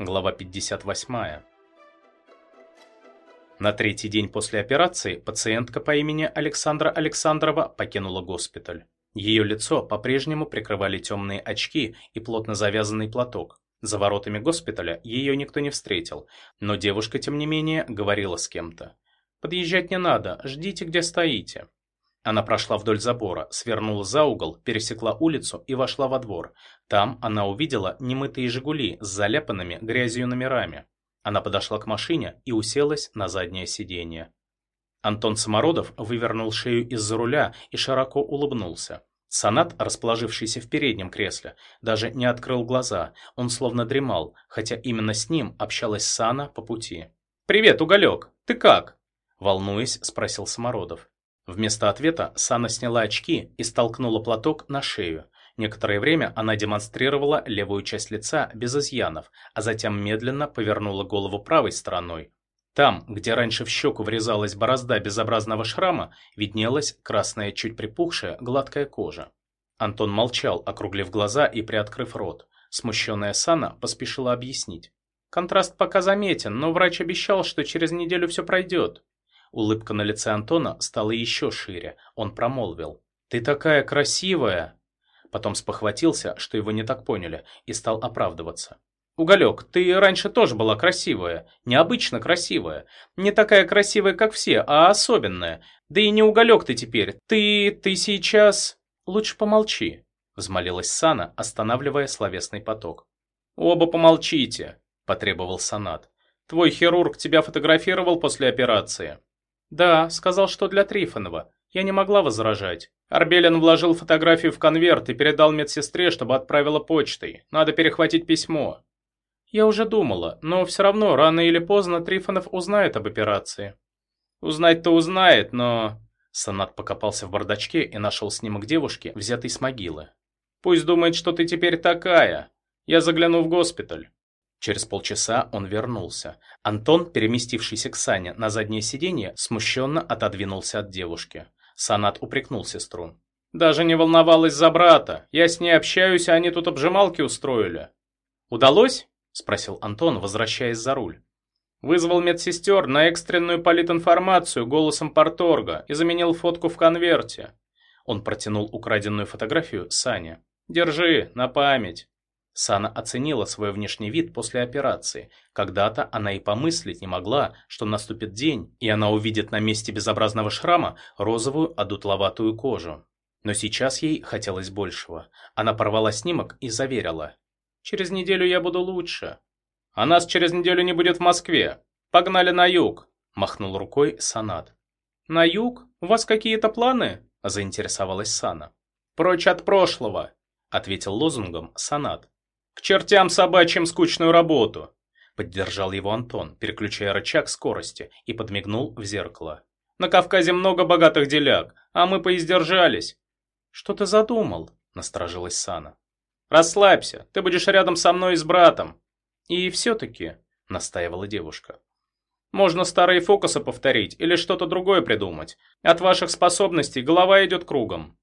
Глава 58. На третий день после операции пациентка по имени Александра Александрова покинула госпиталь. Ее лицо по-прежнему прикрывали темные очки и плотно завязанный платок. За воротами госпиталя ее никто не встретил, но девушка, тем не менее, говорила с кем-то. «Подъезжать не надо, ждите, где стоите». Она прошла вдоль забора, свернула за угол, пересекла улицу и вошла во двор. Там она увидела немытые «Жигули» с заляпанными грязью номерами. Она подошла к машине и уселась на заднее сиденье. Антон Самородов вывернул шею из-за руля и широко улыбнулся. Санат, расположившийся в переднем кресле, даже не открыл глаза, он словно дремал, хотя именно с ним общалась Сана по пути. «Привет, Уголек! Ты как?» Волнуясь, спросил Самородов. Вместо ответа Сана сняла очки и столкнула платок на шею. Некоторое время она демонстрировала левую часть лица без изъянов, а затем медленно повернула голову правой стороной. Там, где раньше в щеку врезалась борозда безобразного шрама, виднелась красная, чуть припухшая, гладкая кожа. Антон молчал, округлив глаза и приоткрыв рот. Смущенная Сана поспешила объяснить. «Контраст пока заметен, но врач обещал, что через неделю все пройдет. Улыбка на лице Антона стала еще шире. Он промолвил. «Ты такая красивая!» Потом спохватился, что его не так поняли, и стал оправдываться. «Уголек, ты раньше тоже была красивая, необычно красивая. Не такая красивая, как все, а особенная. Да и не уголек ты теперь, ты... ты сейчас...» «Лучше помолчи», — взмолилась Сана, останавливая словесный поток. «Оба помолчите», — потребовал Санат. «Твой хирург тебя фотографировал после операции?» «Да, сказал, что для Трифонова. Я не могла возражать. Арбелин вложил фотографию в конверт и передал медсестре, чтобы отправила почтой. Надо перехватить письмо». «Я уже думала, но все равно рано или поздно Трифонов узнает об операции». «Узнать-то узнает, но...» Санат покопался в бардачке и нашел снимок девушки, взятый с могилы. «Пусть думает, что ты теперь такая. Я загляну в госпиталь». Через полчаса он вернулся. Антон, переместившийся к Сане на заднее сиденье, смущенно отодвинулся от девушки. Санат упрекнул сестру. «Даже не волновалась за брата. Я с ней общаюсь, а они тут обжималки устроили». «Удалось?» – спросил Антон, возвращаясь за руль. Вызвал медсестер на экстренную политинформацию голосом порторга и заменил фотку в конверте. Он протянул украденную фотографию Сане. «Держи, на память». Сана оценила свой внешний вид после операции. Когда-то она и помыслить не могла, что наступит день, и она увидит на месте безобразного шрама розовую одутловатую кожу. Но сейчас ей хотелось большего. Она порвала снимок и заверила. «Через неделю я буду лучше». «А нас через неделю не будет в Москве. Погнали на юг», – махнул рукой Санат. «На юг? У вас какие-то планы?» – заинтересовалась Сана. «Прочь от прошлого», – ответил лозунгом Санат. «К чертям собачьим скучную работу!» Поддержал его Антон, переключая рычаг скорости, и подмигнул в зеркало. «На Кавказе много богатых деляк, а мы поиздержались!» «Что ты задумал?» – насторожилась Сана. «Расслабься, ты будешь рядом со мной и с братом!» «И все-таки», – настаивала девушка. «Можно старые фокусы повторить или что-то другое придумать. От ваших способностей голова идет кругом».